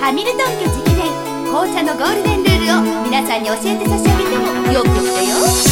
ハミルトン家直伝紅茶のゴールデンルールを皆さんに教えて差し上げてもよくよくよ。